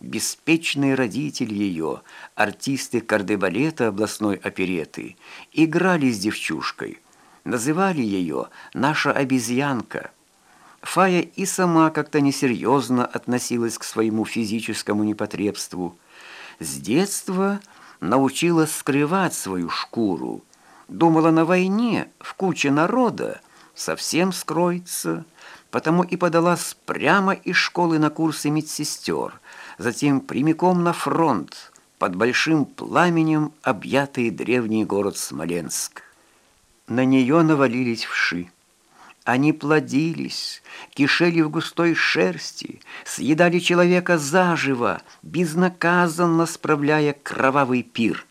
беспечный родитель ее, артисты кардебалета областной опереты, играли с девчушкой, называли ее «наша обезьянка». Фая и сама как-то несерьезно относилась к своему физическому непотребству. С детства научилась скрывать свою шкуру. Думала, на войне, в куче народа, совсем скроется, потому и подалась прямо из школы на курсы медсестер, затем прямиком на фронт, под большим пламенем объятый древний город Смоленск. На нее навалились вши. Они плодились, кишели в густой шерсти, съедали человека заживо, безнаказанно справляя кровавый пир.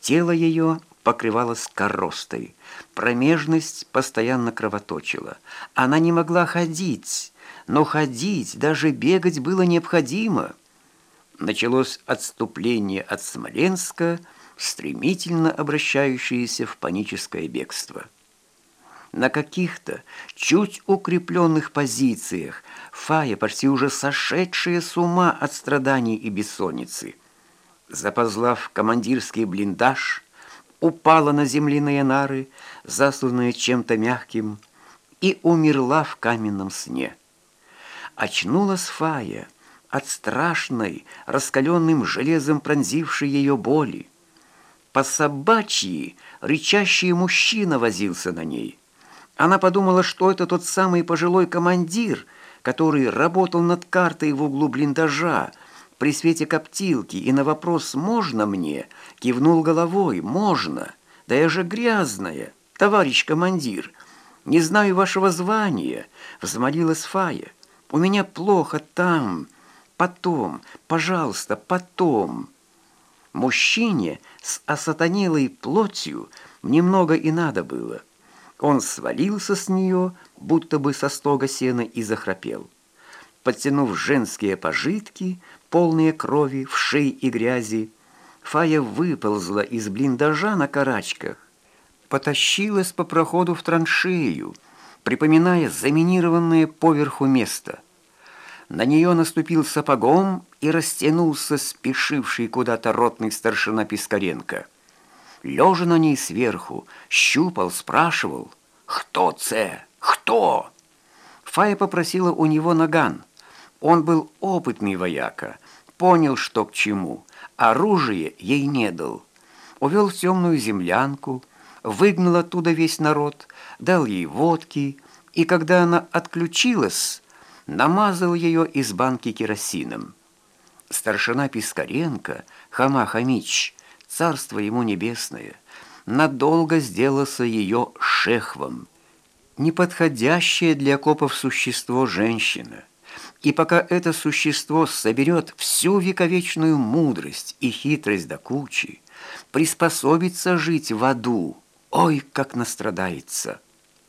Тело ее покрывалось коростой, промежность постоянно кровоточила. Она не могла ходить, но ходить, даже бегать было необходимо. Началось отступление от Смоленска, стремительно обращающееся в паническое бегство. На каких-то чуть укрепленных позициях Фая, почти уже сошедшая с ума от страданий и бессонницы, запозла в командирский блиндаж, упала на земляные нары, засланные чем-то мягким, и умерла в каменном сне. Очнулась Фая от страшной, раскаленным железом пронзившей ее боли. По собачьи рычащий мужчина возился на ней. Она подумала, что это тот самый пожилой командир, который работал над картой в углу блиндажа, при свете коптилки, и на вопрос «можно мне?» кивнул головой «можно». «Да я же грязная, товарищ командир, не знаю вашего звания», взмолилась Фая. «У меня плохо там, потом, пожалуйста, потом». Мужчине с осатанелой плотью немного и надо было – он свалился с нее, будто бы со стога сена, и захрапел. Подтянув женские пожитки, полные крови, вшей и грязи, Фая выползла из блиндажа на карачках, потащилась по проходу в траншею, припоминая заминированное поверху место. На нее наступил сапогом и растянулся спешивший куда-то ротный старшина Пискаренко – лежа на ней сверху, щупал, спрашивал «Кто це? Кто?» Фая попросила у него наган. Он был опытный вояка, понял, что к чему, оружие ей не дал. Увел в темную землянку, выгнал оттуда весь народ, дал ей водки, и когда она отключилась, намазал ее из банки керосином. Старшина Пискаренко, Хама Хамич, царство ему небесное, надолго сделался ее шехвом, неподходящее для копов существо женщина. И пока это существо соберет всю вековечную мудрость и хитрость до кучи, приспособится жить в аду, ой, как настрадается –